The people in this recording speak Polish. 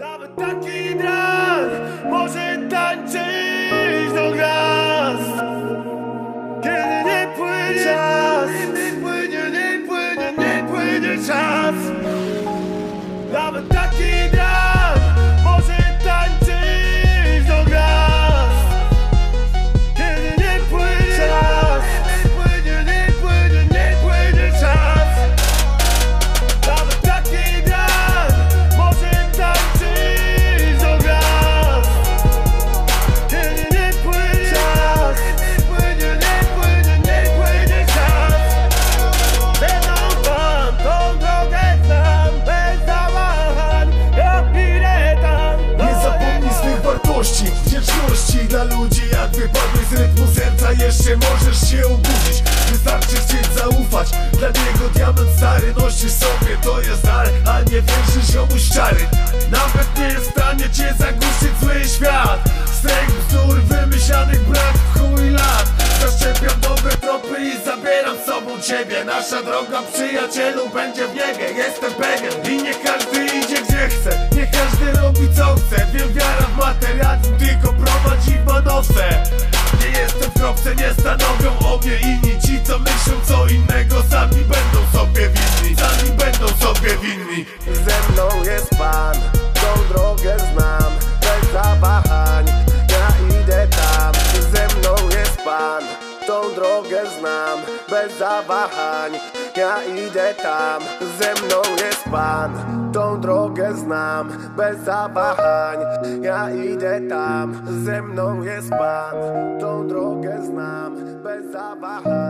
Nawet taki brak może tańczyć do gwiazd. Kiedy nie płynie czas Nie płynie, nie płynie, nie płynie czas. Nawet taki brak jeszcze możesz się obudzić. Wystarczy chcieć zaufać, dla niego diament stary Nosisz sobie, to jest dar, a nie wierzysz ziomuś czary. Nawet nie jest w stanie cię zagłuszyć zły świat. Stręk bzdur wymyślanych brak w chuj lat. Zaszczepiam dobre tropy i zabieram z sobą ciebie. Nasza droga przyjacielu będzie w niebie, jestem pewien. I nie każdy idzie gdzie chce, nie każdy robi co chce. Wiem wiara w materializm tylko prowadzi w manowce Kropce, nie stanowią o mnie inni. Ci co myślą co innego sami będą sobie winni. Sami będą sobie winni. Ze mną jest Pan, tą drogę znam. Bez zawahań, ja idę tam. Ze mną jest Pan, tą drogę znam. Bez zawahań, ja idę tam. Ze mną jest Pan, tą drogę znam. Bez zawahań, ja idę tam. Ze mną jest Pan, tą drogę znam. Bez zawahań,